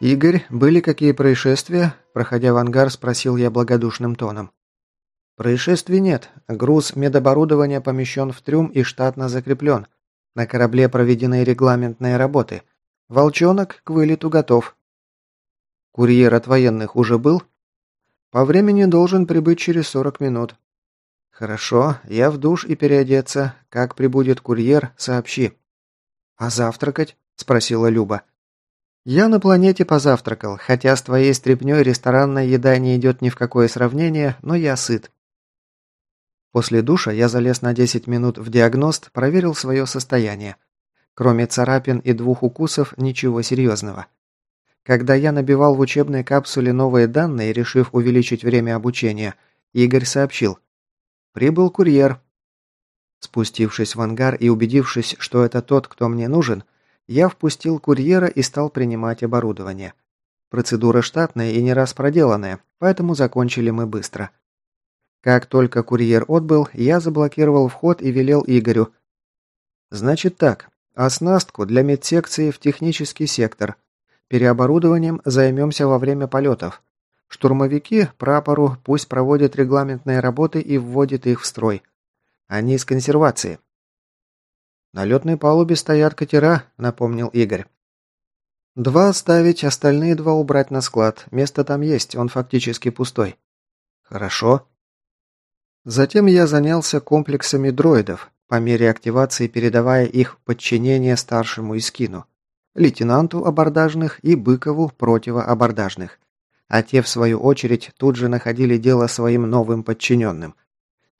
«Игорь, были какие происшествия?» Проходя в ангар, спросил я благодушным тоном. «Происшествий нет. Груз медоборудования помещен в трюм и штатно закреплен. На корабле проведены регламентные работы. Волчонок к вылету готов». «Курьер от военных уже был?» «По времени должен прибыть через 40 минут». «Хорошо, я в душ и переодеться. Как прибудет курьер, сообщи». «А завтракать?» – спросила Люба. «Я на планете позавтракал, хотя с твоей стряпнёй ресторанная еда не идет ни в какое сравнение, но я сыт». После душа я залез на 10 минут в диагност, проверил свое состояние. Кроме царапин и двух укусов, ничего серьезного. Когда я набивал в учебной капсуле новые данные, решив увеличить время обучения, Игорь сообщил. «Прибыл курьер». Спустившись в ангар и убедившись, что это тот, кто мне нужен, я впустил курьера и стал принимать оборудование. Процедура штатная и не раз проделанная, поэтому закончили мы быстро. Как только курьер отбыл, я заблокировал вход и велел Игорю. «Значит так, оснастку для медсекции в технический сектор. Переоборудованием займемся во время полетов. Штурмовики, прапору, пусть проводят регламентные работы и вводят их в строй. Они из консервации. «На летной палубе стоят катера», — напомнил Игорь. «Два оставить, остальные два убрать на склад. Место там есть, он фактически пустой». «Хорошо». Затем я занялся комплексами дроидов, по мере активации передавая их подчинение старшему Искину лейтенанту абордажных и Быкову противоабордажных. А те, в свою очередь, тут же находили дело своим новым подчиненным.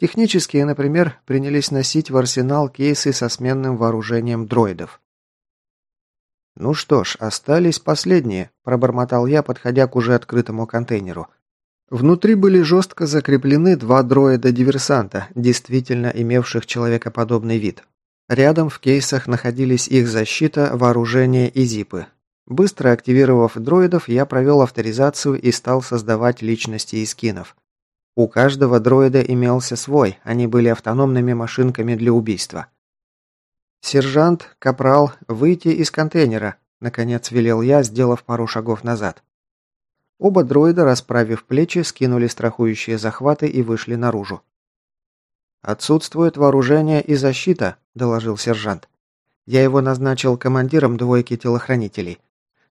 Технические, например, принялись носить в арсенал кейсы со сменным вооружением дроидов. «Ну что ж, остались последние», – пробормотал я, подходя к уже открытому контейнеру. Внутри были жестко закреплены два дроида-диверсанта, действительно имевших человекоподобный вид. Рядом в кейсах находились их защита, вооружение и зипы. Быстро активировав дроидов, я провел авторизацию и стал создавать личности и скинов. У каждого дроида имелся свой, они были автономными машинками для убийства. «Сержант, капрал, выйти из контейнера», – наконец велел я, сделав пару шагов назад. Оба дроида, расправив плечи, скинули страхующие захваты и вышли наружу. «Отсутствует вооружение и защита», – доложил сержант. «Я его назначил командиром двойки телохранителей.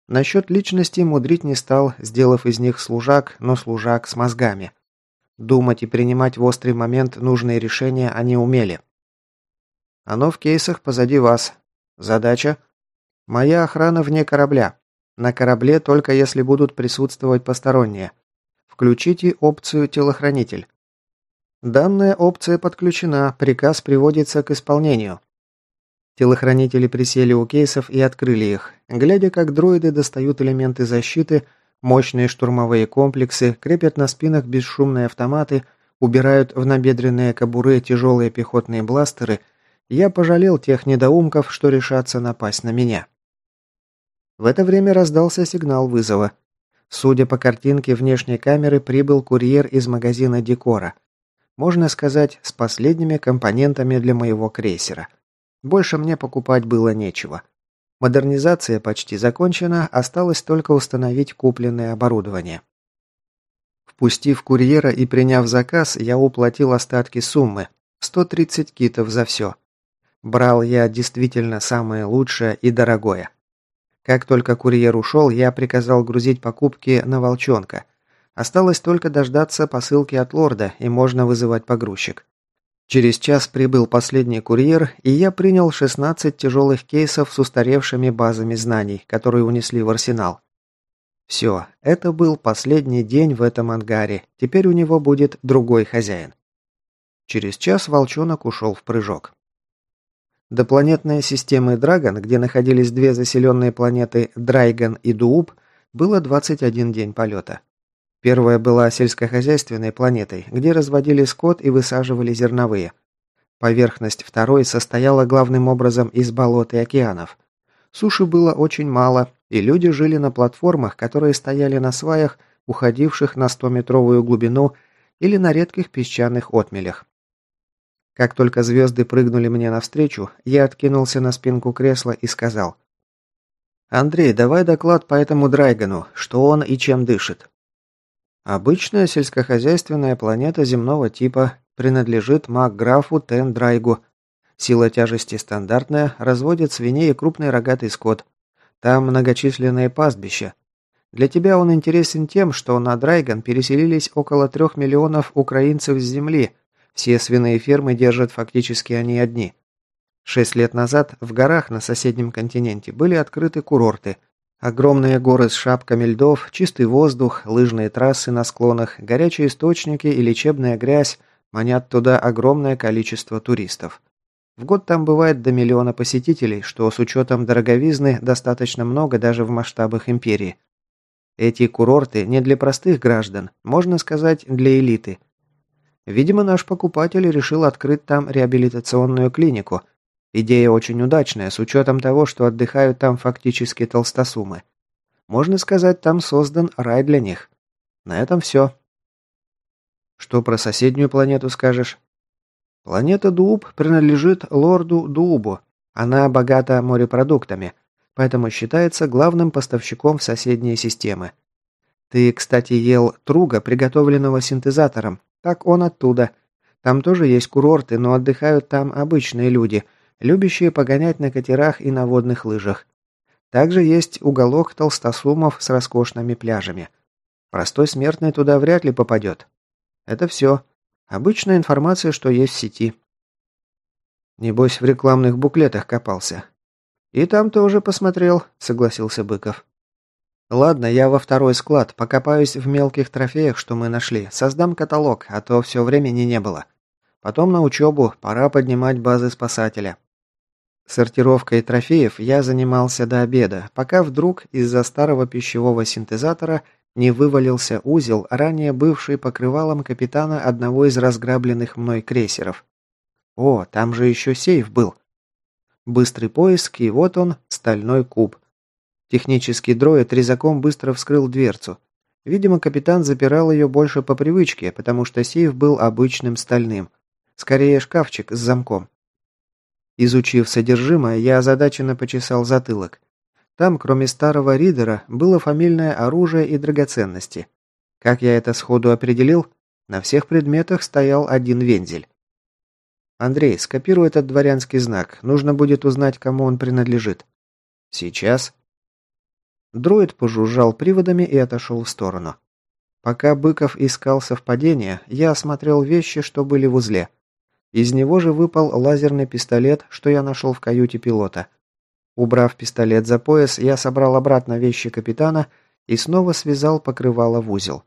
Насчет личности мудрить не стал, сделав из них служак, но служак с мозгами. Думать и принимать в острый момент нужные решения они умели. Оно в кейсах позади вас. Задача? Моя охрана вне корабля. На корабле только если будут присутствовать посторонние. Включите опцию «Телохранитель». Данная опция подключена, приказ приводится к исполнению. Телохранители присели у кейсов и открыли их, глядя, как дроиды достают элементы защиты, мощные штурмовые комплексы, крепят на спинах бесшумные автоматы, убирают в набедренные кобуры тяжелые пехотные бластеры, я пожалел тех недоумков, что решатся напасть на меня. В это время раздался сигнал вызова. Судя по картинке внешней камеры, прибыл курьер из магазина декора – можно сказать, с последними компонентами для моего крейсера. Больше мне покупать было нечего. Модернизация почти закончена, осталось только установить купленное оборудование. Впустив курьера и приняв заказ, я уплатил остатки суммы – 130 китов за все. Брал я действительно самое лучшее и дорогое. Как только курьер ушел, я приказал грузить покупки на «Волчонка», Осталось только дождаться посылки от лорда, и можно вызывать погрузчик. Через час прибыл последний курьер, и я принял 16 тяжелых кейсов с устаревшими базами знаний, которые унесли в арсенал. Все, это был последний день в этом ангаре, теперь у него будет другой хозяин. Через час волчонок ушел в прыжок. До планетной системы Драгон, где находились две заселенные планеты Драйган и Дууп, было 21 день полета. Первая была сельскохозяйственной планетой, где разводили скот и высаживали зерновые. Поверхность второй состояла главным образом из болот и океанов. Суши было очень мало, и люди жили на платформах, которые стояли на сваях, уходивших на 100-метровую глубину или на редких песчаных отмелях. Как только звезды прыгнули мне навстречу, я откинулся на спинку кресла и сказал «Андрей, давай доклад по этому Драйгану, что он и чем дышит». Обычная сельскохозяйственная планета земного типа принадлежит Макграфу Тен Драйгу. Сила тяжести стандартная, разводит свиней и крупный рогатый скот. Там многочисленные пастбища. Для тебя он интересен тем, что на Драйган переселились около трех миллионов украинцев с земли. Все свиные фермы держат фактически они одни. Шесть лет назад в горах на соседнем континенте были открыты курорты. Огромные горы с шапками льдов, чистый воздух, лыжные трассы на склонах, горячие источники и лечебная грязь манят туда огромное количество туристов. В год там бывает до миллиона посетителей, что с учетом дороговизны достаточно много даже в масштабах империи. Эти курорты не для простых граждан, можно сказать, для элиты. Видимо, наш покупатель решил открыть там реабилитационную клинику, Идея очень удачная, с учетом того, что отдыхают там фактически толстосумы. Можно сказать, там создан рай для них. На этом все. Что про соседнюю планету скажешь? Планета Дууб принадлежит лорду Дуубу. Она богата морепродуктами, поэтому считается главным поставщиком в соседние системы. Ты, кстати, ел труга, приготовленного синтезатором. Так он оттуда. Там тоже есть курорты, но отдыхают там обычные люди – любящие погонять на катерах и на водных лыжах. Также есть уголок толстосумов с роскошными пляжами. Простой смертный туда вряд ли попадет. Это все. Обычная информация, что есть в сети. Небось, в рекламных буклетах копался. И там тоже посмотрел, согласился Быков. Ладно, я во второй склад, покопаюсь в мелких трофеях, что мы нашли. Создам каталог, а то все времени не было. Потом на учебу, пора поднимать базы спасателя. Сортировкой трофеев я занимался до обеда, пока вдруг из-за старого пищевого синтезатора не вывалился узел, ранее бывший покрывалом капитана одного из разграбленных мной крейсеров. О, там же еще сейф был. Быстрый поиск, и вот он, стальной куб. Технический дроид резаком быстро вскрыл дверцу. Видимо, капитан запирал ее больше по привычке, потому что сейф был обычным стальным. Скорее, шкафчик с замком. Изучив содержимое, я озадаченно почесал затылок. Там, кроме старого ридера, было фамильное оружие и драгоценности. Как я это сходу определил? На всех предметах стоял один вензель. «Андрей, скопируй этот дворянский знак. Нужно будет узнать, кому он принадлежит». «Сейчас». Дроид пожужжал приводами и отошел в сторону. Пока Быков искал совпадения, я осмотрел вещи, что были в узле. Из него же выпал лазерный пистолет, что я нашел в каюте пилота. Убрав пистолет за пояс, я собрал обратно вещи капитана и снова связал покрывало в узел.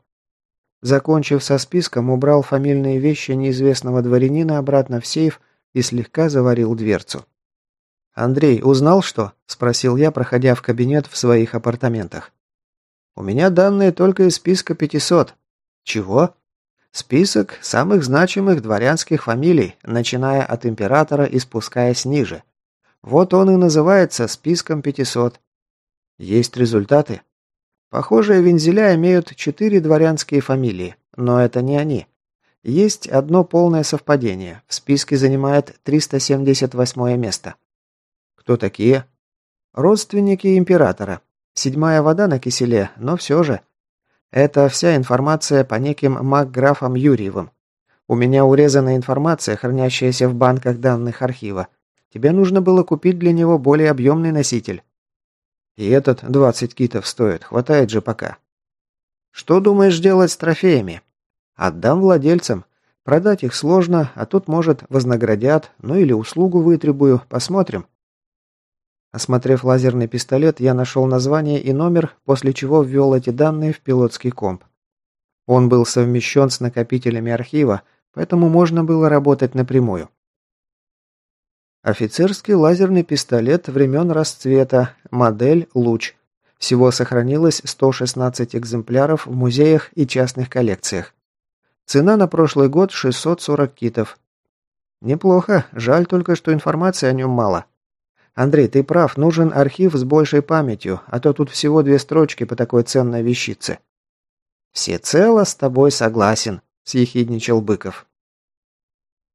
Закончив со списком, убрал фамильные вещи неизвестного дворянина обратно в сейф и слегка заварил дверцу. «Андрей, узнал что?» – спросил я, проходя в кабинет в своих апартаментах. «У меня данные только из списка 500». «Чего?» Список самых значимых дворянских фамилий, начиная от императора и спускаясь ниже. Вот он и называется списком 500. Есть результаты? Похожие вензеля имеют четыре дворянские фамилии, но это не они. Есть одно полное совпадение. В списке занимает 378 место. Кто такие? Родственники императора. Седьмая вода на киселе, но все же. Это вся информация по неким макграфам Юрьевым. У меня урезана информация, хранящаяся в банках данных архива. Тебе нужно было купить для него более объемный носитель. И этот 20 китов стоит, хватает же пока. Что думаешь делать с трофеями? Отдам владельцам. Продать их сложно, а тут, может, вознаградят, ну или услугу вытребую, посмотрим. Осмотрев лазерный пистолет, я нашел название и номер, после чего ввел эти данные в пилотский комп. Он был совмещен с накопителями архива, поэтому можно было работать напрямую. Офицерский лазерный пистолет времен расцвета, модель «Луч». Всего сохранилось 116 экземпляров в музеях и частных коллекциях. Цена на прошлый год 640 китов. Неплохо, жаль только, что информации о нем мало. Андрей, ты прав, нужен архив с большей памятью, а то тут всего две строчки по такой ценной вещице. Всецело с тобой согласен, съехидничал Быков.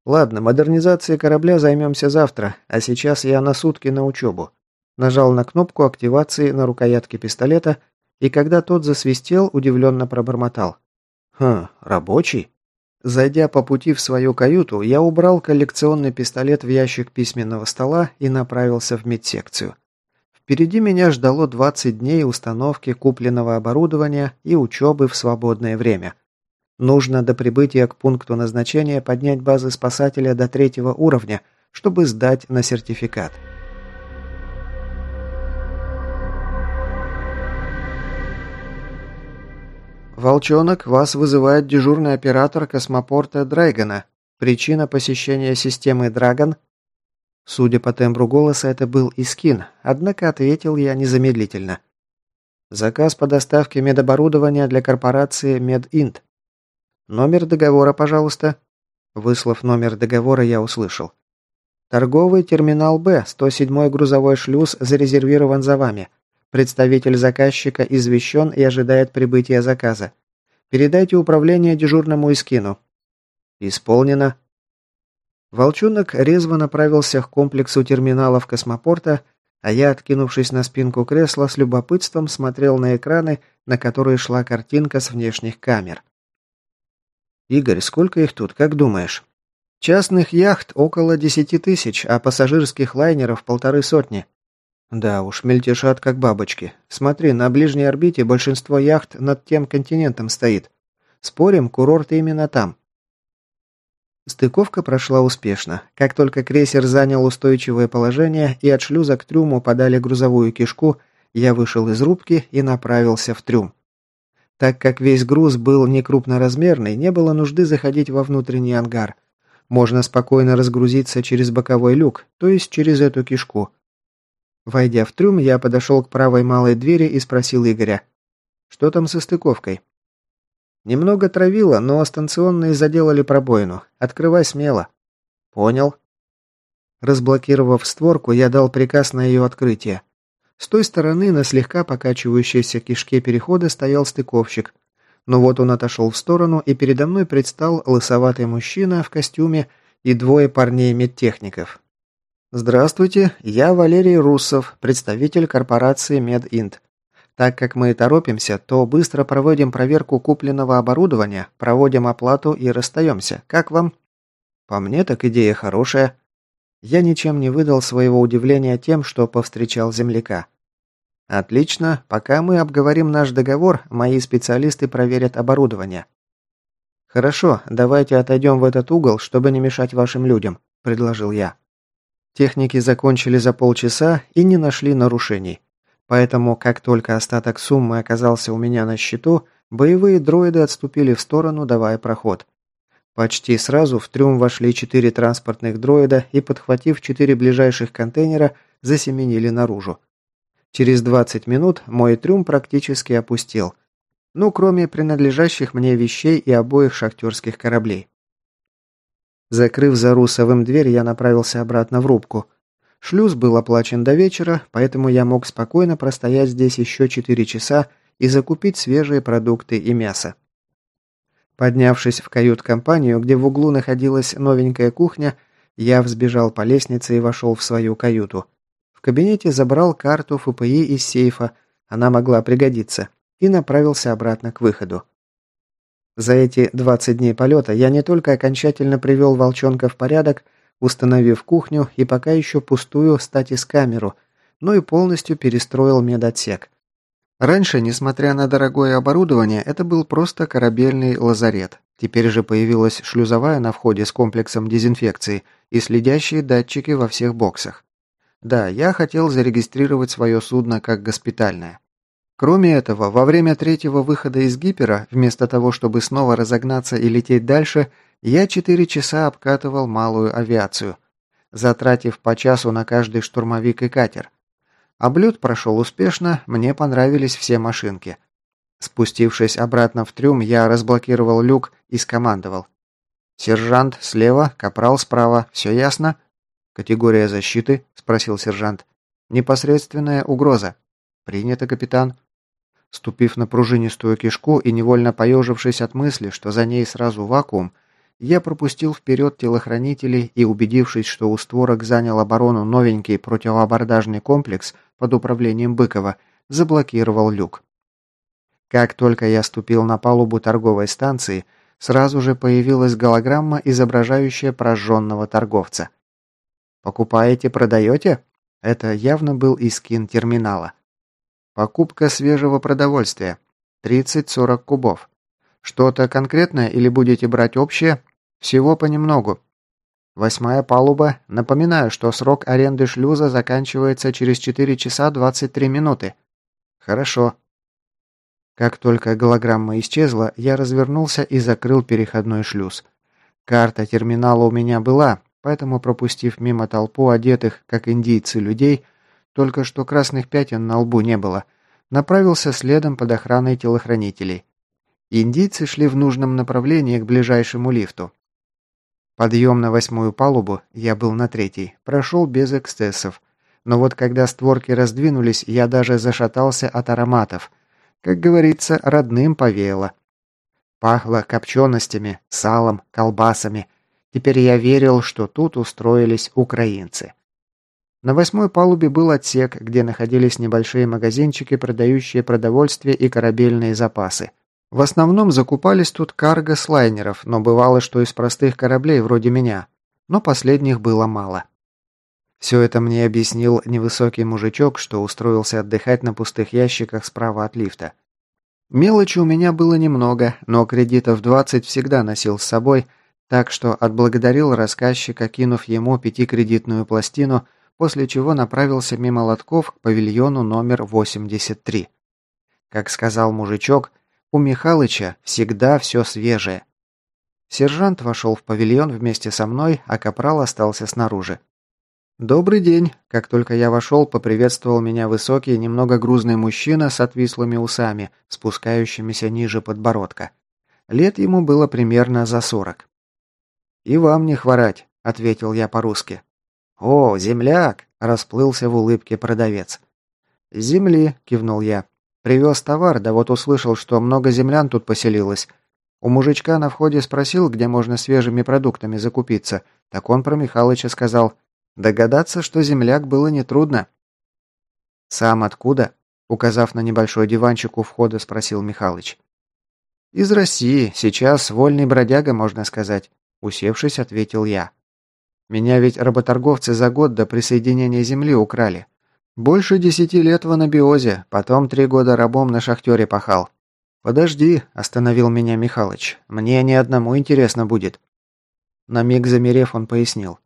Ладно, модернизацией корабля займемся завтра, а сейчас я на сутки на учебу. Нажал на кнопку активации на рукоятке пистолета, и когда тот засвистел, удивленно пробормотал. «Хм, рабочий?» Зайдя по пути в свою каюту, я убрал коллекционный пистолет в ящик письменного стола и направился в медсекцию. Впереди меня ждало 20 дней установки купленного оборудования и учебы в свободное время. Нужно до прибытия к пункту назначения поднять базы спасателя до третьего уровня, чтобы сдать на сертификат. «Волчонок, вас вызывает дежурный оператор космопорта Драйгана. Причина посещения системы Драгон Судя по тембру голоса, это был Искин, однако ответил я незамедлительно. Заказ по доставке медоборудования для корпорации Мединт. Номер договора, пожалуйста. Выслав номер договора, я услышал. Торговый терминал Б, 107-й грузовой шлюз, зарезервирован за вами. Представитель заказчика извещен и ожидает прибытия заказа. Передайте управление дежурному Искину. Исполнено. Волчонок резво направился к комплексу терминалов космопорта, а я, откинувшись на спинку кресла, с любопытством смотрел на экраны, на которые шла картинка с внешних камер. «Игорь, сколько их тут, как думаешь?» «Частных яхт около десяти тысяч, а пассажирских лайнеров полторы сотни». «Да уж, мельтешат как бабочки. Смотри, на ближней орбите большинство яхт над тем континентом стоит. Спорим, курорт именно там. Стыковка прошла успешно. Как только крейсер занял устойчивое положение и от шлюза к трюму подали грузовую кишку, я вышел из рубки и направился в трюм. Так как весь груз был некрупноразмерный, не было нужды заходить во внутренний ангар. Можно спокойно разгрузиться через боковой люк, то есть через эту кишку. Войдя в трюм, я подошел к правой малой двери и спросил Игоря. «Что там со стыковкой?» Немного травило, но станционные заделали пробоину. Открывай смело. Понял. Разблокировав створку, я дал приказ на ее открытие. С той стороны на слегка покачивающейся кишке перехода стоял стыковщик. Но вот он отошел в сторону, и передо мной предстал лысоватый мужчина в костюме и двое парней-медтехников. «Здравствуйте, я Валерий Руссов, представитель корпорации Мединт. Так как мы торопимся, то быстро проводим проверку купленного оборудования, проводим оплату и расстаемся. Как вам? По мне, так идея хорошая. Я ничем не выдал своего удивления тем, что повстречал земляка. Отлично, пока мы обговорим наш договор, мои специалисты проверят оборудование. Хорошо, давайте отойдем в этот угол, чтобы не мешать вашим людям, предложил я. Техники закончили за полчаса и не нашли нарушений. Поэтому, как только остаток суммы оказался у меня на счету, боевые дроиды отступили в сторону, давая проход. Почти сразу в трюм вошли четыре транспортных дроида и, подхватив четыре ближайших контейнера, засеменили наружу. Через 20 минут мой трюм практически опустел. Ну, кроме принадлежащих мне вещей и обоих шахтерских кораблей. Закрыв за Русовым дверь, я направился обратно в рубку – Шлюз был оплачен до вечера, поэтому я мог спокойно простоять здесь еще 4 часа и закупить свежие продукты и мясо. Поднявшись в кают-компанию, где в углу находилась новенькая кухня, я взбежал по лестнице и вошел в свою каюту. В кабинете забрал карту ФПИ из сейфа, она могла пригодиться, и направился обратно к выходу. За эти 20 дней полета я не только окончательно привел волчонка в порядок, установив кухню и пока еще пустую статис-камеру, но и полностью перестроил медотсек. Раньше, несмотря на дорогое оборудование, это был просто корабельный лазарет. Теперь же появилась шлюзовая на входе с комплексом дезинфекции и следящие датчики во всех боксах. Да, я хотел зарегистрировать свое судно как госпитальное. Кроме этого, во время третьего выхода из гипера, вместо того, чтобы снова разогнаться и лететь дальше, я четыре часа обкатывал малую авиацию, затратив по часу на каждый штурмовик и катер. Облет прошел успешно, мне понравились все машинки. Спустившись обратно в трюм, я разблокировал люк и скомандовал. «Сержант слева, капрал справа, все ясно?» «Категория защиты?» – спросил сержант. «Непосредственная угроза». «Принято, капитан». Ступив на пружинистую кишку и невольно поежившись от мысли, что за ней сразу вакуум, я пропустил вперед телохранителей и, убедившись, что у створок занял оборону новенький противоабордажный комплекс под управлением Быкова, заблокировал люк. Как только я ступил на палубу торговой станции, сразу же появилась голограмма, изображающая прожженного торговца. «Покупаете, продаете?» Это явно был искин терминала. «Покупка свежего продовольствия. 30-40 кубов. Что-то конкретное или будете брать общее? Всего понемногу. Восьмая палуба. Напоминаю, что срок аренды шлюза заканчивается через 4 часа 23 минуты. Хорошо. Как только голограмма исчезла, я развернулся и закрыл переходной шлюз. Карта терминала у меня была, поэтому, пропустив мимо толпу одетых, как индийцы, людей, только что красных пятен на лбу не было, направился следом под охраной телохранителей. Индийцы шли в нужном направлении к ближайшему лифту. Подъем на восьмую палубу, я был на третьей, прошел без эксцессов. Но вот когда створки раздвинулись, я даже зашатался от ароматов. Как говорится, родным повеяло. Пахло копченостями, салом, колбасами. Теперь я верил, что тут устроились украинцы. На восьмой палубе был отсек, где находились небольшие магазинчики, продающие продовольствие и корабельные запасы. В основном закупались тут карго с лайнеров, но бывало, что из простых кораблей вроде меня. Но последних было мало. Все это мне объяснил невысокий мужичок, что устроился отдыхать на пустых ящиках справа от лифта. Мелочи у меня было немного, но кредитов 20 всегда носил с собой, так что отблагодарил рассказчика, кинув ему пятикредитную пластину, после чего направился мимо лотков к павильону номер 83. Как сказал мужичок, у Михалыча всегда все свежее. Сержант вошел в павильон вместе со мной, а капрал остался снаружи. «Добрый день!» Как только я вошел, поприветствовал меня высокий, немного грузный мужчина с отвислыми усами, спускающимися ниже подбородка. Лет ему было примерно за сорок. «И вам не хворать», — ответил я по-русски. «О, земляк!» — расплылся в улыбке продавец. земли», — кивнул я. Привез товар, да вот услышал, что много землян тут поселилось. У мужичка на входе спросил, где можно свежими продуктами закупиться. Так он про Михалыча сказал. Догадаться, что земляк было нетрудно. «Сам откуда?» Указав на небольшой диванчик у входа, спросил Михалыч. «Из России. Сейчас вольный бродяга, можно сказать», — усевшись, ответил я. «Меня ведь работорговцы за год до присоединения земли украли. Больше десяти лет в анабиозе, потом три года рабом на шахтере пахал. «Подожди», – остановил меня Михалыч. «Мне ни одному интересно будет». На миг замерев, он пояснил.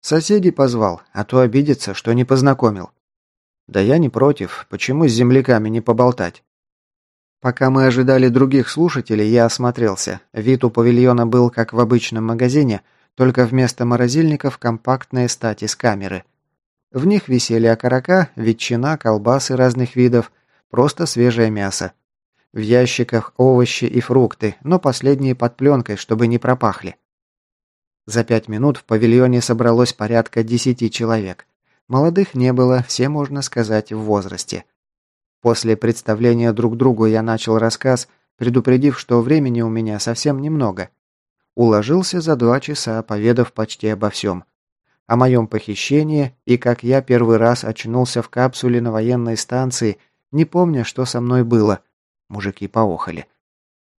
«Соседей позвал, а то обидится, что не познакомил». «Да я не против. Почему с земляками не поболтать?» Пока мы ожидали других слушателей, я осмотрелся. Вид у павильона был как в обычном магазине, только вместо морозильников компактные стати с камеры – в них висели окорока, ветчина, колбасы разных видов, просто свежее мясо. В ящиках овощи и фрукты, но последние под пленкой, чтобы не пропахли. За пять минут в павильоне собралось порядка десяти человек. Молодых не было, все, можно сказать, в возрасте. После представления друг другу я начал рассказ, предупредив, что времени у меня совсем немного. Уложился за два часа, поведав почти обо всем о моем похищении и как я первый раз очнулся в капсуле на военной станции, не помня, что со мной было. Мужики поохали.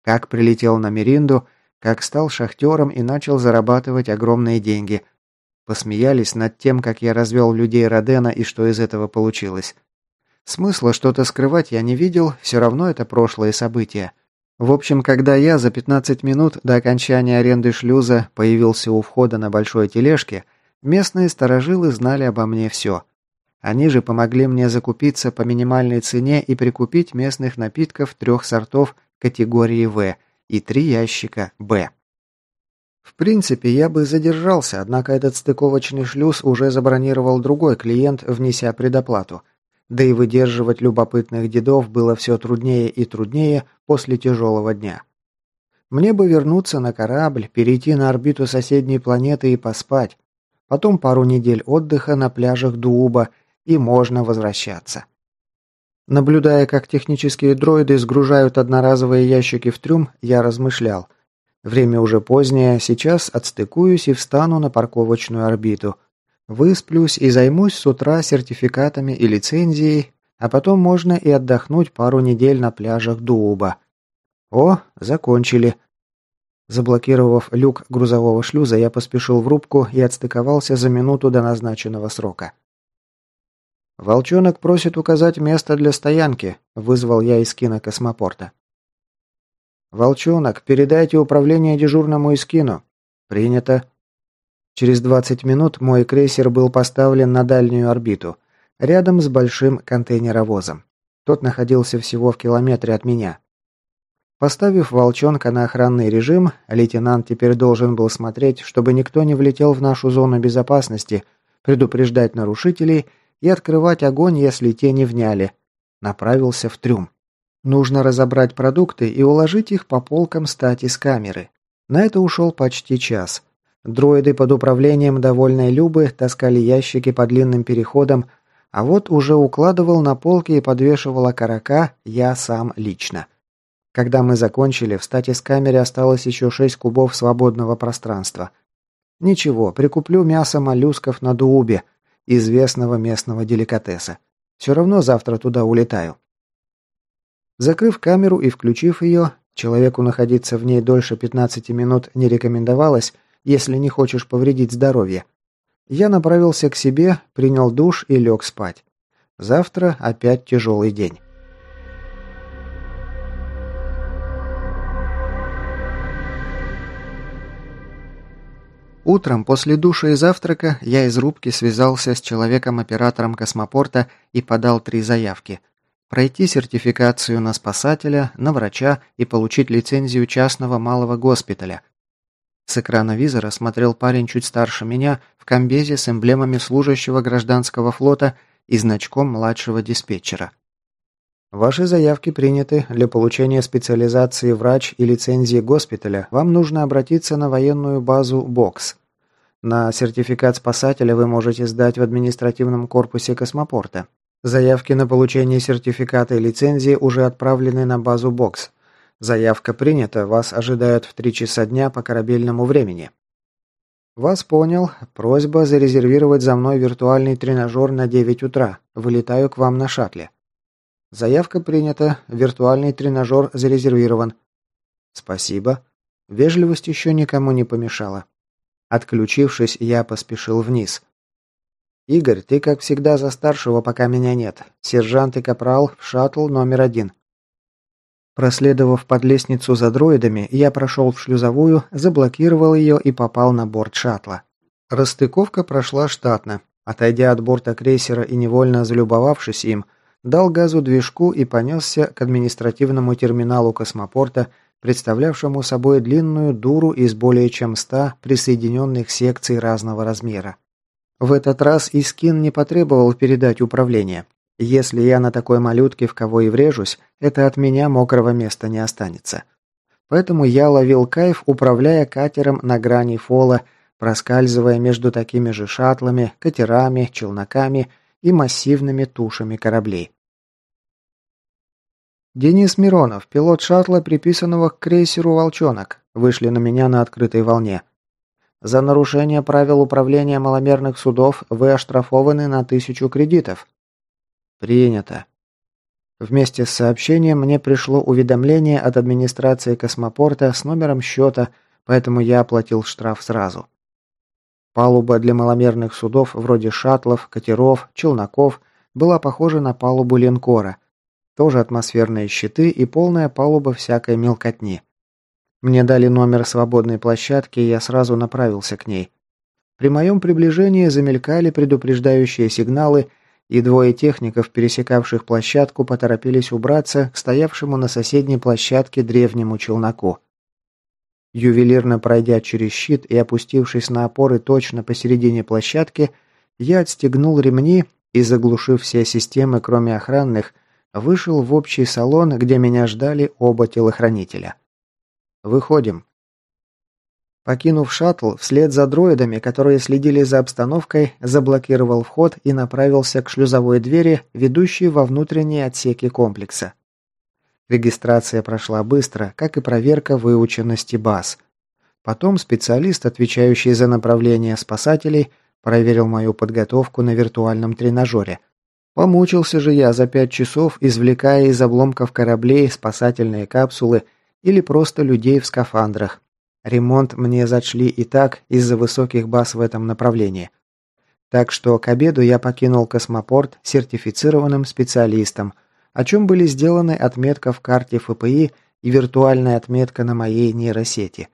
Как прилетел на Меринду, как стал шахтером и начал зарабатывать огромные деньги. Посмеялись над тем, как я развел людей Родена и что из этого получилось. Смысла что-то скрывать я не видел, все равно это прошлое событие. В общем, когда я за 15 минут до окончания аренды шлюза появился у входа на большой тележке – Местные сторожилы знали обо мне все. Они же помогли мне закупиться по минимальной цене и прикупить местных напитков трех сортов категории В и три ящика Б. В принципе, я бы задержался, однако этот стыковочный шлюз уже забронировал другой клиент, внеся предоплату. Да и выдерживать любопытных дедов было все труднее и труднее после тяжелого дня. Мне бы вернуться на корабль, перейти на орбиту соседней планеты и поспать, Потом пару недель отдыха на пляжах Дууба, и можно возвращаться. Наблюдая, как технические дроиды сгружают одноразовые ящики в трюм, я размышлял. Время уже позднее, сейчас отстыкуюсь и встану на парковочную орбиту. Высплюсь и займусь с утра сертификатами и лицензией, а потом можно и отдохнуть пару недель на пляжах Дуба. О, закончили. Заблокировав люк грузового шлюза, я поспешил в рубку и отстыковался за минуту до назначенного срока. «Волчонок просит указать место для стоянки», – вызвал я из кино космопорта. «Волчонок, передайте управление дежурному Искину». «Принято». Через 20 минут мой крейсер был поставлен на дальнюю орбиту, рядом с большим контейнеровозом. Тот находился всего в километре от меня. Поставив «Волчонка» на охранный режим, лейтенант теперь должен был смотреть, чтобы никто не влетел в нашу зону безопасности, предупреждать нарушителей и открывать огонь, если те не вняли. Направился в трюм. Нужно разобрать продукты и уложить их по полкам стати с камеры. На это ушел почти час. Дроиды под управлением довольной Любы таскали ящики по длинным переходам, а вот уже укладывал на полки и подвешивал окорока я сам лично. Когда мы закончили, в стати с камере осталось еще шесть кубов свободного пространства. Ничего, прикуплю мясо моллюсков на дуубе, известного местного деликатеса. Все равно завтра туда улетаю. Закрыв камеру и включив ее, человеку находиться в ней дольше 15 минут не рекомендовалось, если не хочешь повредить здоровье. Я направился к себе, принял душ и лег спать. Завтра опять тяжелый день. Утром после душа и завтрака я из рубки связался с человеком-оператором космопорта и подал три заявки пройти сертификацию на спасателя, на врача и получить лицензию частного малого госпиталя. С экрана визора смотрел парень чуть старше меня в комбезе с эмблемами служащего гражданского флота и значком младшего диспетчера. Ваши заявки приняты. Для получения специализации врач и лицензии госпиталя вам нужно обратиться на военную базу «Бокс». На сертификат спасателя вы можете сдать в административном корпусе космопорта. Заявки на получение сертификата и лицензии уже отправлены на базу Бокс. Заявка принята, вас ожидают в 3 часа дня по корабельному времени. Вас понял. Просьба зарезервировать за мной виртуальный тренажер на 9 утра. Вылетаю к вам на шаттле. Заявка принята, виртуальный тренажер зарезервирован. Спасибо. Вежливость еще никому не помешала. Отключившись, я поспешил вниз. «Игорь, ты, как всегда, за старшего, пока меня нет. Сержант и капрал в шаттл номер один». Проследовав под лестницу за дроидами, я прошел в шлюзовую, заблокировал ее и попал на борт шаттла. Расстыковка прошла штатно. Отойдя от борта крейсера и невольно залюбовавшись им, дал газу движку и понесся к административному терминалу космопорта, представлявшему собой длинную дуру из более чем ста присоединенных секций разного размера. В этот раз Искин не потребовал передать управление. Если я на такой малютке в кого и врежусь, это от меня мокрого места не останется. Поэтому я ловил кайф, управляя катером на грани фола, проскальзывая между такими же шаттлами, катерами, челноками и массивными тушами кораблей. Денис Миронов, пилот шаттла, приписанного к крейсеру «Волчонок», вышли на меня на открытой волне. За нарушение правил управления маломерных судов вы оштрафованы на тысячу кредитов. Принято. Вместе с сообщением мне пришло уведомление от администрации космопорта с номером счета, поэтому я оплатил штраф сразу. Палуба для маломерных судов вроде шаттлов, катеров, челноков была похожа на палубу линкора. Тоже атмосферные щиты и полная палуба всякой мелкотни. Мне дали номер свободной площадки, и я сразу направился к ней. При моем приближении замелькали предупреждающие сигналы, и двое техников, пересекавших площадку, поторопились убраться к стоявшему на соседней площадке древнему челноку. Ювелирно пройдя через щит и опустившись на опоры точно посередине площадки, я отстегнул ремни и, заглушив все системы, кроме охранных, вышел в общий салон, где меня ждали оба телохранителя. Выходим». Покинув шаттл, вслед за дроидами, которые следили за обстановкой, заблокировал вход и направился к шлюзовой двери, ведущей во внутренние отсеки комплекса. Регистрация прошла быстро, как и проверка выученности баз. Потом специалист, отвечающий за направление спасателей, проверил мою подготовку на виртуальном тренажере. Помучился же я за пять часов, извлекая из обломков кораблей спасательные капсулы или просто людей в скафандрах. Ремонт мне зачли и так из-за высоких баз в этом направлении. Так что к обеду я покинул космопорт сертифицированным специалистом, о чем были сделаны отметка в карте ФПИ и виртуальная отметка на моей нейросети.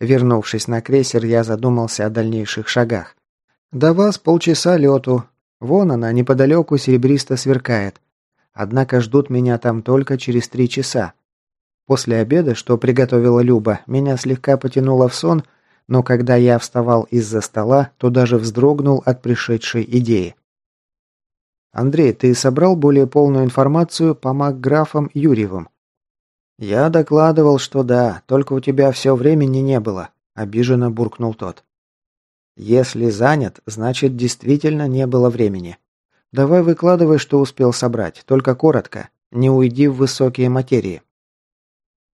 Вернувшись на крейсер, я задумался о дальнейших шагах. До вас полчаса лету. Вон она, неподалеку серебристо сверкает. Однако ждут меня там только через три часа. После обеда, что приготовила Люба, меня слегка потянуло в сон, но когда я вставал из-за стола, то даже вздрогнул от пришедшей идеи. «Андрей, ты собрал более полную информацию по Макграфам Юрьевым?» «Я докладывал, что да, только у тебя все времени не было», – обиженно буркнул тот. «Если занят, значит, действительно не было времени. Давай выкладывай, что успел собрать, только коротко, не уйди в высокие материи».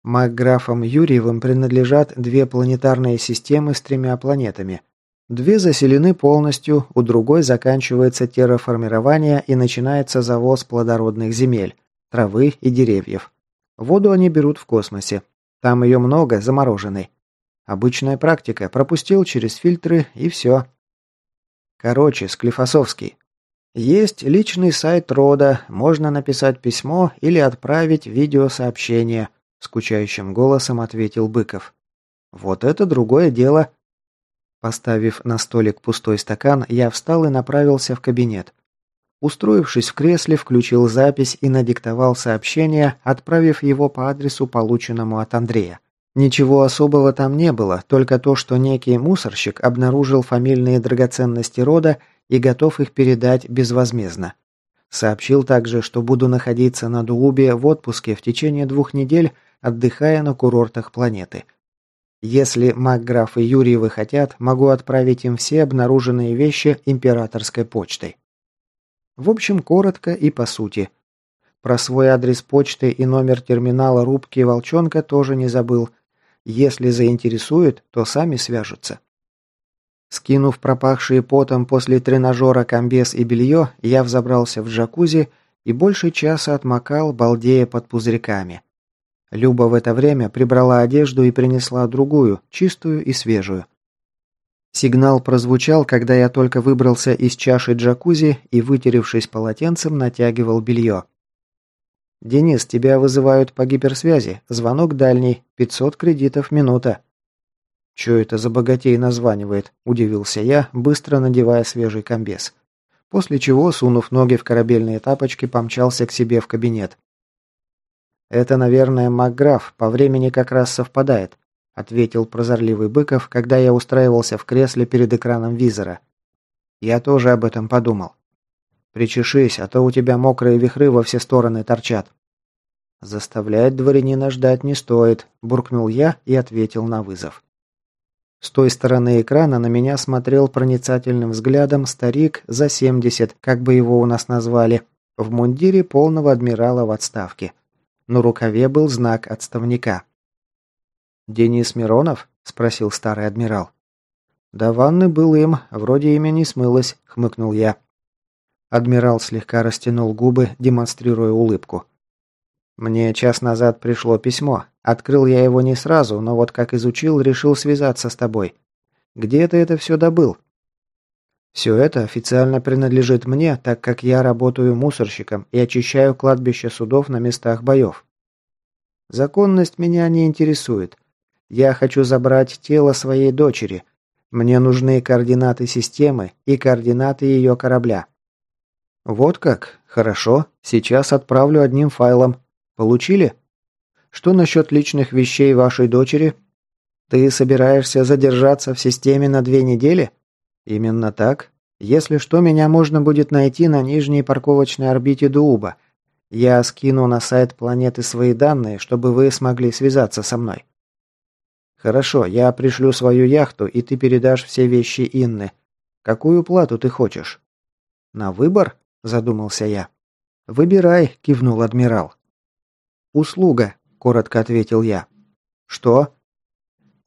Макграфам Юрьевым принадлежат две планетарные системы с тремя планетами. Две заселены полностью, у другой заканчивается терраформирование и начинается завоз плодородных земель, травы и деревьев. Воду они берут в космосе. Там ее много, замороженной. Обычная практика. Пропустил через фильтры и все. Короче, Склифосовский. Есть личный сайт рода, можно написать письмо или отправить видеосообщение, скучающим голосом ответил Быков. Вот это другое дело. Поставив на столик пустой стакан, я встал и направился в кабинет. Устроившись в кресле, включил запись и надиктовал сообщение, отправив его по адресу, полученному от Андрея. Ничего особого там не было, только то, что некий мусорщик обнаружил фамильные драгоценности рода и готов их передать безвозмездно. Сообщил также, что буду находиться на Дуубе в отпуске в течение двух недель, отдыхая на курортах планеты. Если Макграф и Юрьевы хотят, могу отправить им все обнаруженные вещи императорской почтой. В общем, коротко и по сути. Про свой адрес почты и номер терминала рубки Волчонка тоже не забыл. Если заинтересует, то сами свяжутся. Скинув пропахшие потом после тренажера комбез и белье, я взобрался в джакузи и больше часа отмокал, балдея под пузырьками. Люба в это время прибрала одежду и принесла другую, чистую и свежую. Сигнал прозвучал, когда я только выбрался из чаши джакузи и, вытеревшись полотенцем, натягивал белье. «Денис, тебя вызывают по гиперсвязи. Звонок дальний. 500 кредитов минута». «Чё это за богатей названивает?» – удивился я, быстро надевая свежий комбез. После чего, сунув ноги в корабельные тапочки, помчался к себе в кабинет. «Это, наверное, Макграф. По времени как раз совпадает ответил прозорливый Быков, когда я устраивался в кресле перед экраном визора. Я тоже об этом подумал. Причешись, а то у тебя мокрые вихры во все стороны торчат. Заставлять дворянина ждать не стоит, буркнул я и ответил на вызов. С той стороны экрана на меня смотрел проницательным взглядом старик за 70, как бы его у нас назвали, в мундире полного адмирала в отставке. На рукаве был знак отставника. «Денис Миронов?» – спросил старый адмирал. «Да ванны был им, вроде имя не смылось», – хмыкнул я. Адмирал слегка растянул губы, демонстрируя улыбку. «Мне час назад пришло письмо. Открыл я его не сразу, но вот как изучил, решил связаться с тобой. Где ты это все добыл?» «Все это официально принадлежит мне, так как я работаю мусорщиком и очищаю кладбище судов на местах боев. Законность меня не интересует. Я хочу забрать тело своей дочери. Мне нужны координаты системы и координаты ее корабля. Вот как? Хорошо. Сейчас отправлю одним файлом. Получили? Что насчет личных вещей вашей дочери? Ты собираешься задержаться в системе на две недели? Именно так. Если что, меня можно будет найти на нижней парковочной орбите Дууба. Я скину на сайт планеты свои данные, чтобы вы смогли связаться со мной. «Хорошо, я пришлю свою яхту, и ты передашь все вещи Инны. Какую плату ты хочешь?» «На выбор?» – задумался я. «Выбирай», – кивнул адмирал. «Услуга», – коротко ответил я. «Что?»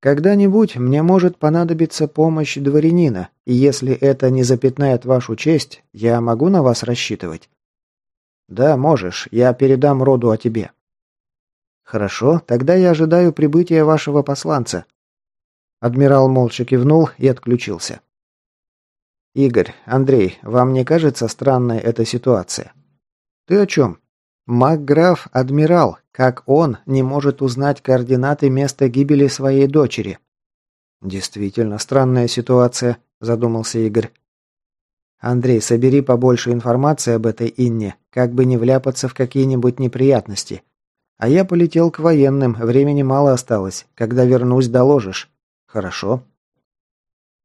Когда-нибудь мне может понадобиться помощь дворянина, и если это не запятнает вашу честь, я могу на вас рассчитывать?» «Да, можешь. Я передам роду о тебе». «Хорошо, тогда я ожидаю прибытия вашего посланца». Адмирал молча кивнул и отключился. «Игорь, Андрей, вам не кажется странной эта ситуация?» «Ты о чем?» «Макграф – адмирал. Как он не может узнать координаты места гибели своей дочери?» «Действительно странная ситуация», – задумался Игорь. «Андрей, собери побольше информации об этой Инне, как бы не вляпаться в какие-нибудь неприятности. А я полетел к военным, времени мало осталось. Когда вернусь, доложишь». «Хорошо».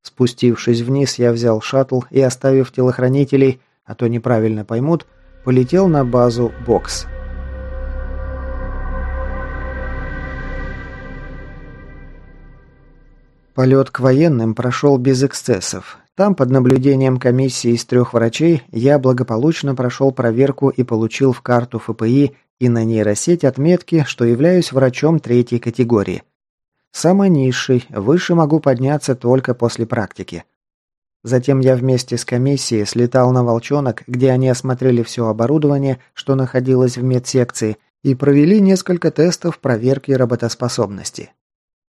Спустившись вниз, я взял шаттл и, оставив телохранителей, а то неправильно поймут, полетел на базу «Бокс». Полет к военным прошел без эксцессов. Там, под наблюдением комиссии из трех врачей, я благополучно прошел проверку и получил в карту ФПИ и на нейросеть отметки, что являюсь врачом третьей категории. Самый низший, выше могу подняться только после практики. Затем я вместе с комиссией слетал на Волчонок, где они осмотрели все оборудование, что находилось в медсекции, и провели несколько тестов проверки работоспособности.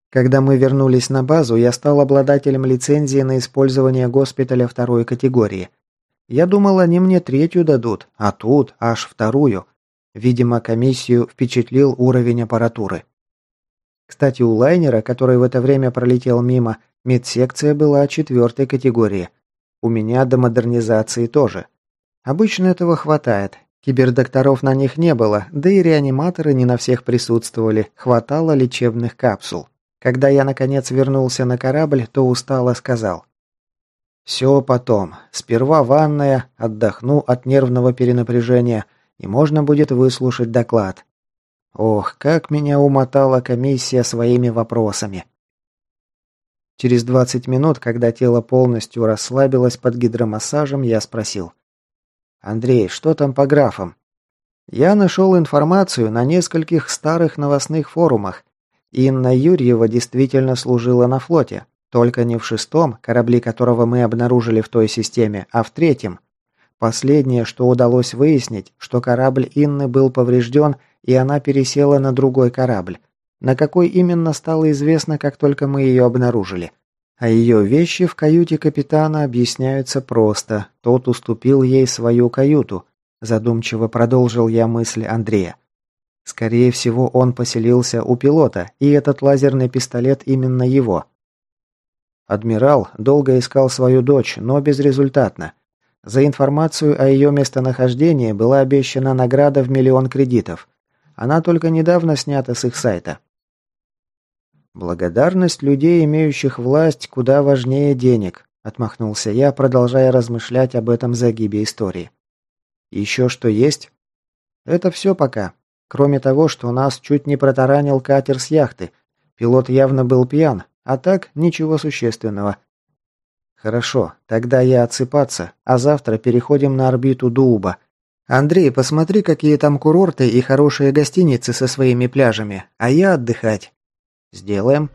Когда мы вернулись на базу, я стал обладателем лицензии на использование госпиталя второй категории. Я думал, они мне третью дадут, а тут аж вторую. Видимо, комиссию впечатлил уровень аппаратуры. Кстати, у лайнера, который в это время пролетел мимо, медсекция была четвертой категории. У меня до модернизации тоже. Обычно этого хватает. Кибердокторов на них не было, да и реаниматоры не на всех присутствовали, хватало лечебных капсул. Когда я, наконец, вернулся на корабль, то устало сказал. «Все потом. Сперва ванная, отдохну от нервного перенапряжения, и можно будет выслушать доклад. Ох, как меня умотала комиссия своими вопросами. Через 20 минут, когда тело полностью расслабилось под гидромассажем, я спросил. «Андрей, что там по графам?» «Я нашел информацию на нескольких старых новостных форумах. Инна Юрьева действительно служила на флоте. Только не в шестом, корабли которого мы обнаружили в той системе, а в третьем. Последнее, что удалось выяснить, что корабль Инны был поврежден и она пересела на другой корабль. На какой именно стало известно, как только мы ее обнаружили. А ее вещи в каюте капитана объясняются просто. Тот уступил ей свою каюту. Задумчиво продолжил я мысль Андрея. Скорее всего, он поселился у пилота, и этот лазерный пистолет именно его. Адмирал долго искал свою дочь, но безрезультатно. За информацию о ее местонахождении была обещана награда в миллион кредитов. Она только недавно снята с их сайта. Благодарность людей, имеющих власть, куда важнее денег, отмахнулся я, продолжая размышлять об этом загибе истории. Еще что есть? Это все пока. Кроме того, что нас чуть не протаранил катер с яхты. Пилот явно был пьян, а так ничего существенного. Хорошо, тогда я отсыпаться, а завтра переходим на орбиту Дуба. «Андрей, посмотри, какие там курорты и хорошие гостиницы со своими пляжами, а я отдыхать». «Сделаем».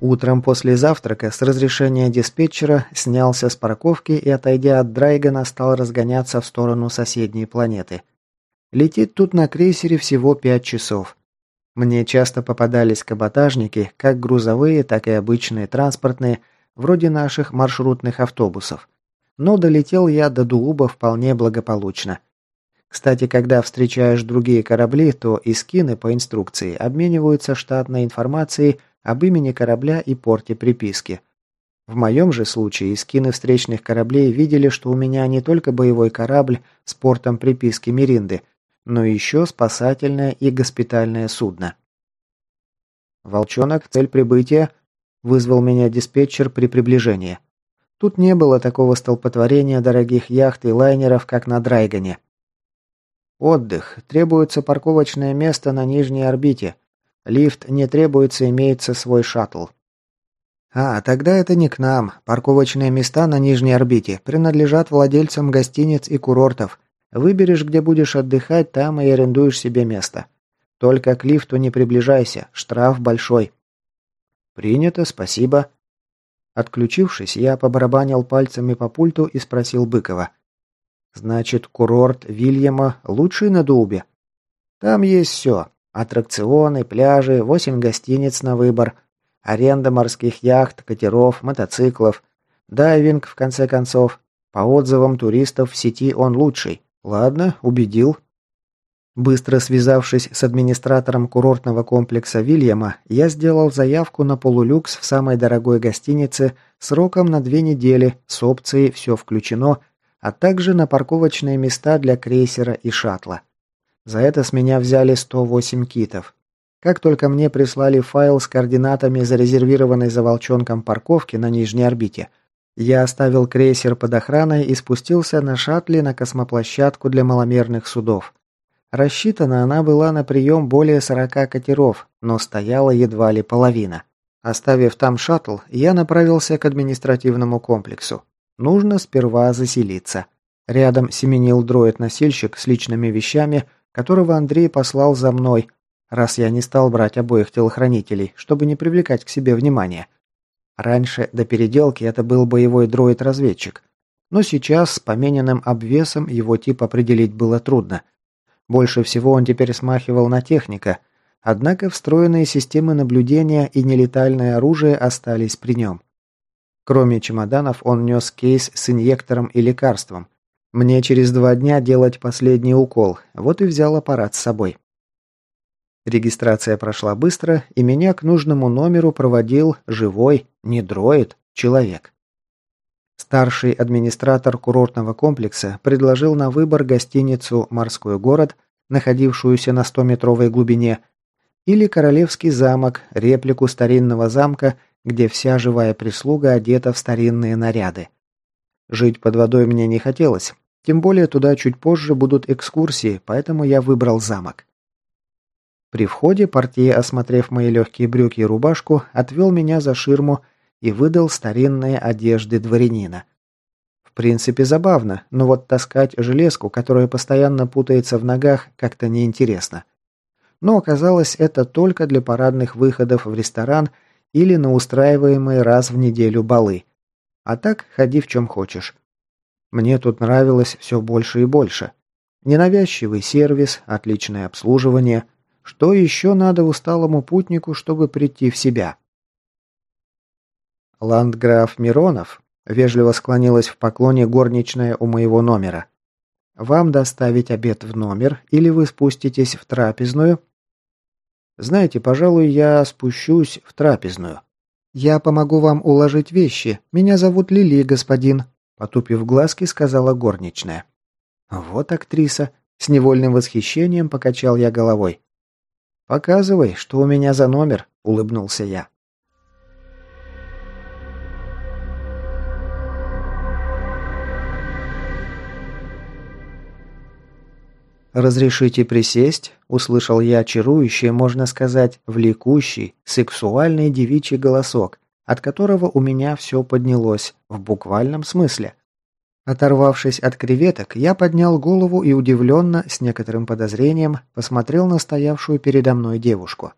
Утром после завтрака с разрешения диспетчера снялся с парковки и, отойдя от Драйгана, стал разгоняться в сторону соседней планеты. Летит тут на крейсере всего пять часов. Мне часто попадались каботажники, как грузовые, так и обычные транспортные, вроде наших маршрутных автобусов. Но долетел я до Дууба вполне благополучно. Кстати, когда встречаешь другие корабли, то и скины по инструкции обмениваются штатной информацией об имени корабля и порте приписки. В моем же случае скины встречных кораблей видели, что у меня не только боевой корабль с портом приписки Миринды, но еще спасательное и госпитальное судно. «Волчонок, цель прибытия», – вызвал меня диспетчер при приближении. Тут не было такого столпотворения дорогих яхт и лайнеров, как на Драйгане. Отдых. Требуется парковочное место на нижней орбите. Лифт не требуется, имеется свой шаттл. А, тогда это не к нам. Парковочные места на нижней орбите принадлежат владельцам гостиниц и курортов. Выберешь, где будешь отдыхать, там и арендуешь себе место. Только к лифту не приближайся, штраф большой». «Принято, спасибо». Отключившись, я побарабанил пальцами по пульту и спросил Быкова. «Значит, курорт Вильяма лучший на Дубе?» «Там есть все. Аттракционы, пляжи, восемь гостиниц на выбор, аренда морских яхт, катеров, мотоциклов, дайвинг, в конце концов. По отзывам туристов в сети он лучший. Ладно, убедил. Быстро связавшись с администратором курортного комплекса Вильяма, я сделал заявку на полулюкс в самой дорогой гостинице сроком на две недели с опцией «Все включено», а также на парковочные места для крейсера и шаттла. За это с меня взяли 108 китов. Как только мне прислали файл с координатами зарезервированной за волчонком парковки на нижней орбите, я оставил крейсер под охраной и спустился на шаттле на космоплощадку для маломерных судов. Рассчитана она была на прием более 40 катеров, но стояла едва ли половина. Оставив там шаттл, я направился к административному комплексу. Нужно сперва заселиться. Рядом семенил дроид-носильщик с личными вещами – которого Андрей послал за мной, раз я не стал брать обоих телохранителей, чтобы не привлекать к себе внимания. Раньше, до переделки, это был боевой дроид-разведчик. Но сейчас с помененным обвесом его тип определить было трудно. Больше всего он теперь смахивал на техника, однако встроенные системы наблюдения и нелетальное оружие остались при нем. Кроме чемоданов, он нес кейс с инъектором и лекарством, мне через два дня делать последний укол, вот и взял аппарат с собой. Регистрация прошла быстро, и меня к нужному номеру проводил живой, не дроид, человек. Старший администратор курортного комплекса предложил на выбор гостиницу «Морской город», находившуюся на 100-метровой глубине, или Королевский замок, реплику старинного замка, где вся живая прислуга одета в старинные наряды. Жить под водой мне не хотелось, тем более туда чуть позже будут экскурсии, поэтому я выбрал замок. При входе портье, осмотрев мои легкие брюки и рубашку, отвел меня за ширму и выдал старинные одежды дворянина. В принципе, забавно, но вот таскать железку, которая постоянно путается в ногах, как-то неинтересно. Но оказалось, это только для парадных выходов в ресторан или на устраиваемые раз в неделю балы. А так, ходи в чем хочешь. Мне тут нравилось все больше и больше. Ненавязчивый сервис, отличное обслуживание. Что еще надо усталому путнику, чтобы прийти в себя? Ландграф Миронов вежливо склонилась в поклоне горничная у моего номера. Вам доставить обед в номер или вы спуститесь в трапезную? Знаете, пожалуй, я спущусь в трапезную. Я помогу вам уложить вещи. Меня зовут Лили, господин, Потупив глазки, сказала горничная. «Вот актриса!» С невольным восхищением покачал я головой. «Показывай, что у меня за номер», — улыбнулся я. «Разрешите присесть?» – услышал я чарующий, можно сказать, влекущий, сексуальный девичий голосок, от которого у меня все поднялось, в буквальном смысле. Оторвавшись от креветок, я поднял голову и удивленно, с некоторым подозрением, посмотрел на стоявшую передо мной девушку.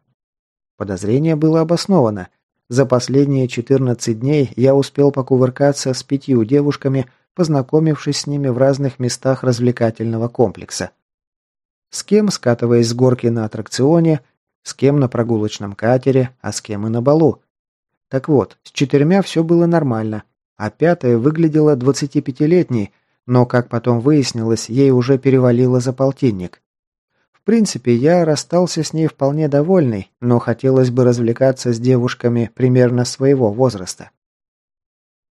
Подозрение было обосновано. За последние 14 дней я успел покувыркаться с пятью девушками, познакомившись с ними в разных местах развлекательного комплекса. С кем скатываясь с горки на аттракционе, с кем на прогулочном катере, а с кем и на балу. Так вот, с четырьмя все было нормально, а пятая выглядела 25-летней, но, как потом выяснилось, ей уже перевалило за полтинник. В принципе, я расстался с ней вполне довольный, но хотелось бы развлекаться с девушками примерно своего возраста.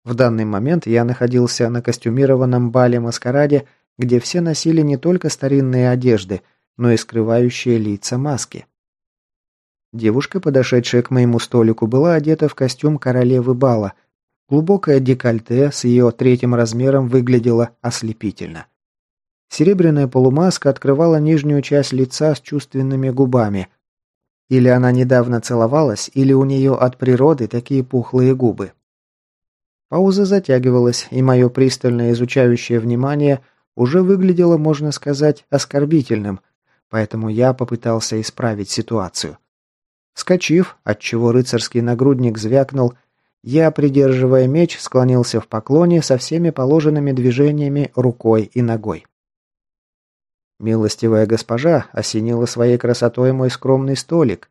В данный момент я находился на костюмированном бале-маскараде, где все носили не только старинные одежды, но и скрывающие лица маски. Девушка, подошедшая к моему столику, была одета в костюм королевы бала. Глубокое декольте с ее третьим размером выглядело ослепительно. Серебряная полумаска открывала нижнюю часть лица с чувственными губами. Или она недавно целовалась, или у нее от природы такие пухлые губы. Пауза затягивалась, и мое пристальное изучающее внимание уже выглядело, можно сказать, оскорбительным, поэтому я попытался исправить ситуацию. Скочив, отчего рыцарский нагрудник звякнул, я, придерживая меч, склонился в поклоне со всеми положенными движениями рукой и ногой. Милостивая госпожа осенила своей красотой мой скромный столик.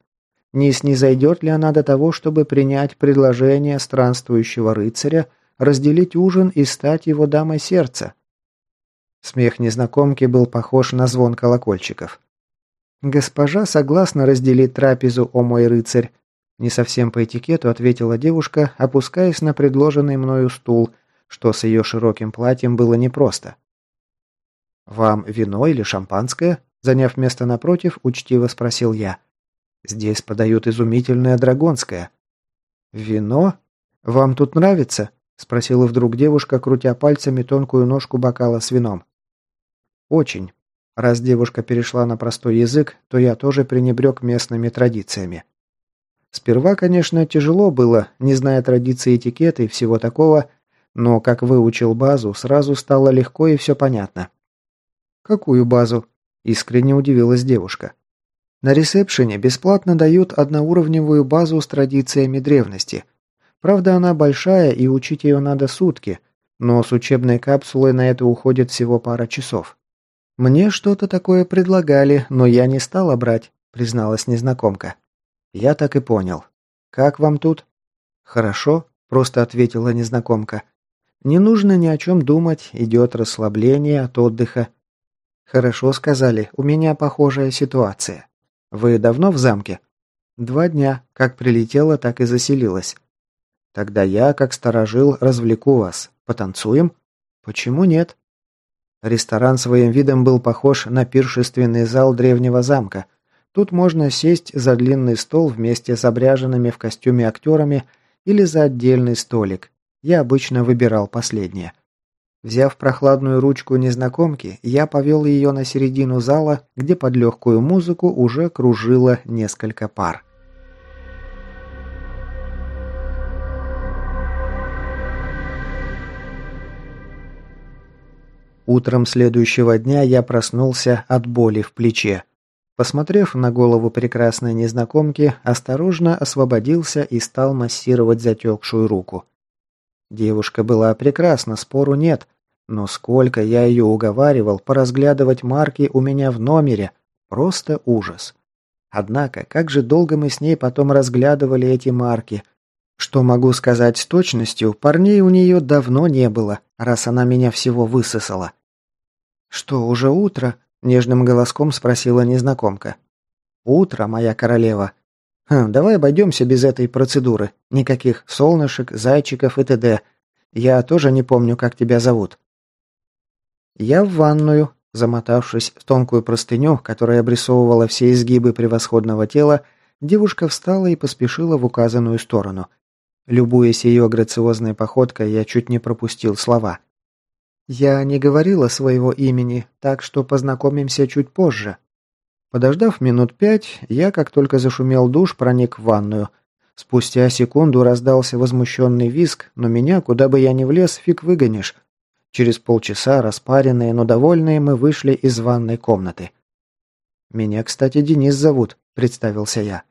Не снизойдет ли она до того, чтобы принять предложение странствующего рыцаря, разделить ужин и стать его дамой сердца? Смех незнакомки был похож на звон колокольчиков. «Госпожа согласна разделить трапезу, о мой рыцарь», не совсем по этикету ответила девушка, опускаясь на предложенный мною стул, что с ее широким платьем было непросто. «Вам вино или шампанское?» Заняв место напротив, учтиво спросил я. «Здесь подают изумительное драгонское». «Вино? Вам тут нравится?» Спросила вдруг девушка, крутя пальцами тонкую ножку бокала с вином. «Очень. Раз девушка перешла на простой язык, то я тоже пренебрег местными традициями. Сперва, конечно, тяжело было, не зная традиций этикета и всего такого, но как выучил базу, сразу стало легко и все понятно. «Какую базу?» – искренне удивилась девушка. «На ресепшене бесплатно дают одноуровневую базу с традициями древности. Правда, она большая, и учить ее надо сутки, но с учебной капсулой на это уходит всего пара часов. Мне что-то такое предлагали, но я не стала брать», – призналась незнакомка. «Я так и понял. Как вам тут?» «Хорошо», – просто ответила незнакомка. «Не нужно ни о чем думать, идет расслабление от отдыха. «Хорошо сказали. У меня похожая ситуация. Вы давно в замке?» «Два дня. Как прилетела, так и заселилась». «Тогда я, как сторожил, развлеку вас. Потанцуем?» «Почему нет?» Ресторан своим видом был похож на пиршественный зал древнего замка. Тут можно сесть за длинный стол вместе с обряженными в костюме актерами или за отдельный столик. Я обычно выбирал последнее. Взяв прохладную ручку незнакомки, я повел ее на середину зала, где под легкую музыку уже кружило несколько пар. Утром следующего дня я проснулся от боли в плече. Посмотрев на голову прекрасной незнакомки, осторожно освободился и стал массировать затекшую руку. Девушка была прекрасна, спору нет, но сколько я ее уговаривал поразглядывать марки у меня в номере, просто ужас. Однако, как же долго мы с ней потом разглядывали эти марки. Что могу сказать с точностью, парней у нее давно не было, раз она меня всего высосала. «Что, уже утро?» – нежным голоском спросила незнакомка. «Утро, моя королева. Хм, давай обойдемся без этой процедуры. Никаких солнышек, зайчиков и т.д. Я тоже не помню, как тебя зовут». «Я в ванную», замотавшись в тонкую простыню, которая обрисовывала все изгибы превосходного тела, девушка встала и поспешила в указанную сторону. Любуясь ее грациозной походкой, я чуть не пропустил слова. «Я не говорила своего имени, так что познакомимся чуть позже», Подождав минут пять, я, как только зашумел душ, проник в ванную. Спустя секунду раздался возмущенный визг, но меня, куда бы я ни влез, фиг выгонишь. Через полчаса, распаренные, но довольные, мы вышли из ванной комнаты. «Меня, кстати, Денис зовут», — представился я.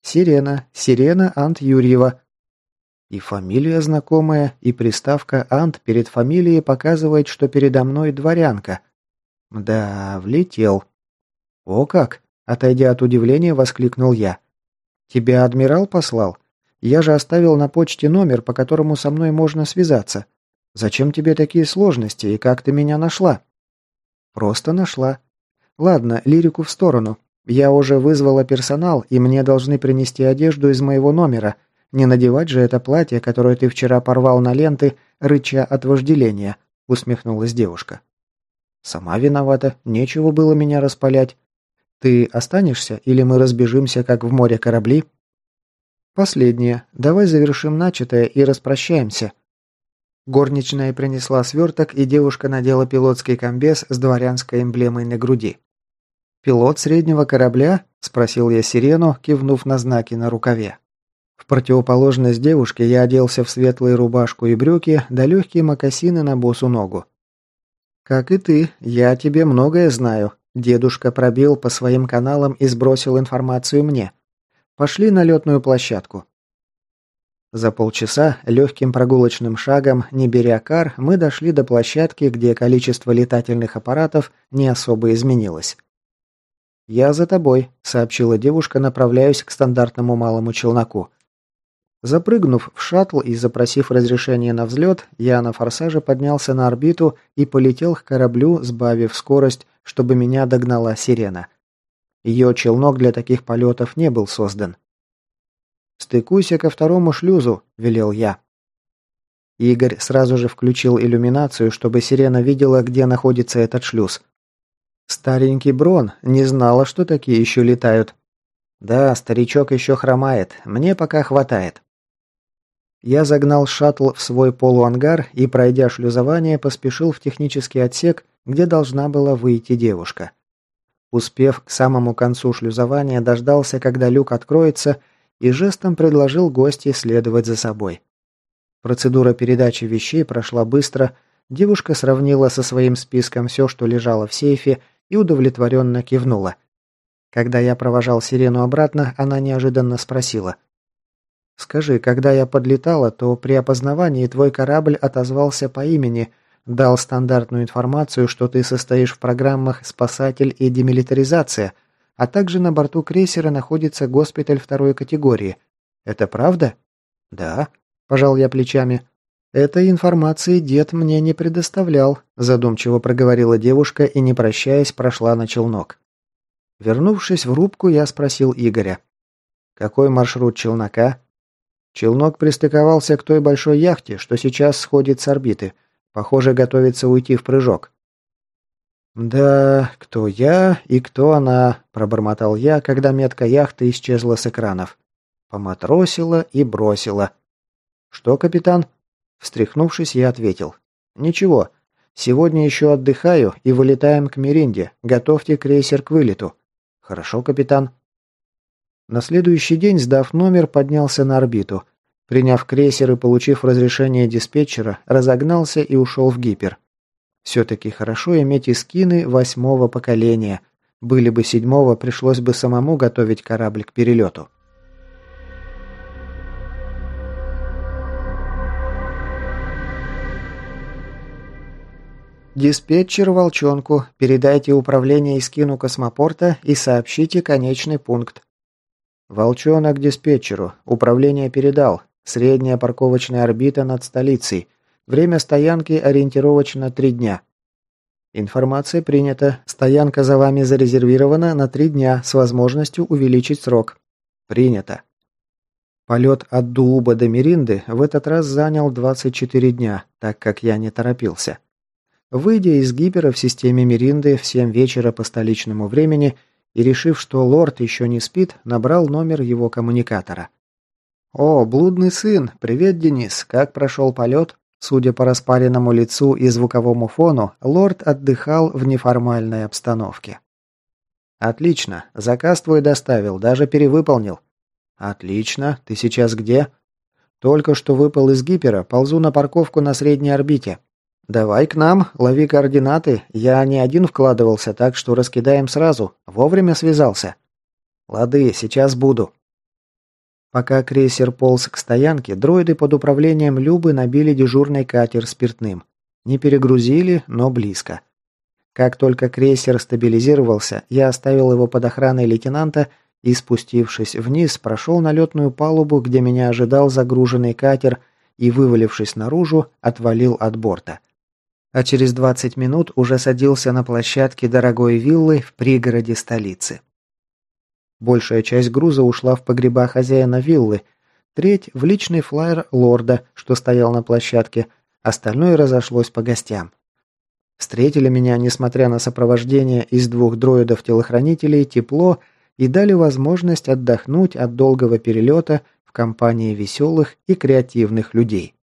«Сирена, Сирена Ант Юрьева». И фамилия знакомая, и приставка «Ант» перед фамилией показывает, что передо мной дворянка. Да, влетел. «О как!» – отойдя от удивления, воскликнул я. «Тебя адмирал послал? Я же оставил на почте номер, по которому со мной можно связаться. Зачем тебе такие сложности и как ты меня нашла?» «Просто нашла. Ладно, лирику в сторону. Я уже вызвала персонал, и мне должны принести одежду из моего номера. Не надевать же это платье, которое ты вчера порвал на ленты, рыча от вожделения», – усмехнулась девушка. «Сама виновата, нечего было меня распалять. Ты останешься или мы разбежимся, как в море корабли?» «Последнее. Давай завершим начатое и распрощаемся». Горничная принесла сверток, и девушка надела пилотский комбез с дворянской эмблемой на груди. «Пилот среднего корабля?» – спросил я Сирену, кивнув на знаки на рукаве. В противоположность девушке я оделся в светлую рубашку и брюки, да легкие мокасины на босу ногу. «Как и ты, я о тебе многое знаю. Дедушка пробил по своим каналам и сбросил информацию мне. Пошли на летную площадку». За полчаса легким прогулочным шагом, не беря кар, мы дошли до площадки, где количество летательных аппаратов не особо изменилось. «Я за тобой», — сообщила девушка, направляясь к стандартному малому челноку. Запрыгнув в шаттл и запросив разрешение на взлет, я на форсаже поднялся на орбиту и полетел к кораблю, сбавив скорость, чтобы меня догнала сирена. Ее челнок для таких полетов не был создан. «Стыкуйся ко второму шлюзу», – велел я. Игорь сразу же включил иллюминацию, чтобы сирена видела, где находится этот шлюз. Старенький Брон не знала, что такие еще летают. Да, старичок еще хромает, мне пока хватает. Я загнал шаттл в свой полуангар и, пройдя шлюзование, поспешил в технический отсек, где должна была выйти девушка. Успев к самому концу шлюзования, дождался, когда люк откроется, и жестом предложил гостье следовать за собой. Процедура передачи вещей прошла быстро, девушка сравнила со своим списком все, что лежало в сейфе, и удовлетворенно кивнула. Когда я провожал сирену обратно, она неожиданно спросила. «Скажи, когда я подлетала, то при опознавании твой корабль отозвался по имени, дал стандартную информацию, что ты состоишь в программах «Спасатель» и «Демилитаризация», а также на борту крейсера находится госпиталь второй категории. Это правда? Да, пожал я плечами. Этой информации дед мне не предоставлял, задумчиво проговорила девушка и, не прощаясь, прошла на челнок. Вернувшись в рубку, я спросил Игоря. «Какой маршрут челнока?» Челнок пристыковался к той большой яхте, что сейчас сходит с орбиты. Похоже, готовится уйти в прыжок. «Да, кто я и кто она», – пробормотал я, когда метка яхты исчезла с экранов. Поматросила и бросила. «Что, капитан?» Встряхнувшись, я ответил. «Ничего. Сегодня еще отдыхаю и вылетаем к Меринде. Готовьте крейсер к вылету». «Хорошо, капитан». На следующий день, сдав номер, поднялся на орбиту. Приняв крейсер и получив разрешение диспетчера, разогнался и ушел в гипер. Все-таки хорошо иметь и скины восьмого поколения. Были бы седьмого, пришлось бы самому готовить корабль к перелету. «Диспетчер Волчонку, передайте управление Искину космопорта и сообщите конечный пункт». «Волчонок диспетчеру. Управление передал. Средняя парковочная орбита над столицей. Время стоянки ориентировочно три дня. Информация принята. Стоянка за вами зарезервирована на три дня с возможностью увеличить срок. Принято. Полет от Дууба до Меринды в этот раз занял 24 дня, так как я не торопился. Выйдя из гипера в системе Меринды в 7 вечера по столичному времени и решив, что лорд еще не спит, набрал номер его коммуникатора. «О, блудный сын! Привет, Денис! Как прошел полет?» Судя по распаренному лицу и звуковому фону, лорд отдыхал в неформальной обстановке. «Отлично. Заказ твой доставил, даже перевыполнил». «Отлично. Ты сейчас где?» «Только что выпал из гипера, ползу на парковку на средней орбите». «Давай к нам, лови координаты. Я не один вкладывался, так что раскидаем сразу. Вовремя связался». «Лады, сейчас буду». Пока крейсер полз к стоянке, дроиды под управлением Любы набили дежурный катер спиртным. Не перегрузили, но близко. Как только крейсер стабилизировался, я оставил его под охраной лейтенанта и, спустившись вниз, прошел на летную палубу, где меня ожидал загруженный катер и, вывалившись наружу, отвалил от борта. А через 20 минут уже садился на площадке дорогой виллы в пригороде столицы. Большая часть груза ушла в погреба хозяина виллы, треть в личный флайер лорда, что стоял на площадке, остальное разошлось по гостям. Встретили меня, несмотря на сопровождение из двух дроидов-телохранителей, тепло и дали возможность отдохнуть от долгого перелета в компании веселых и креативных людей.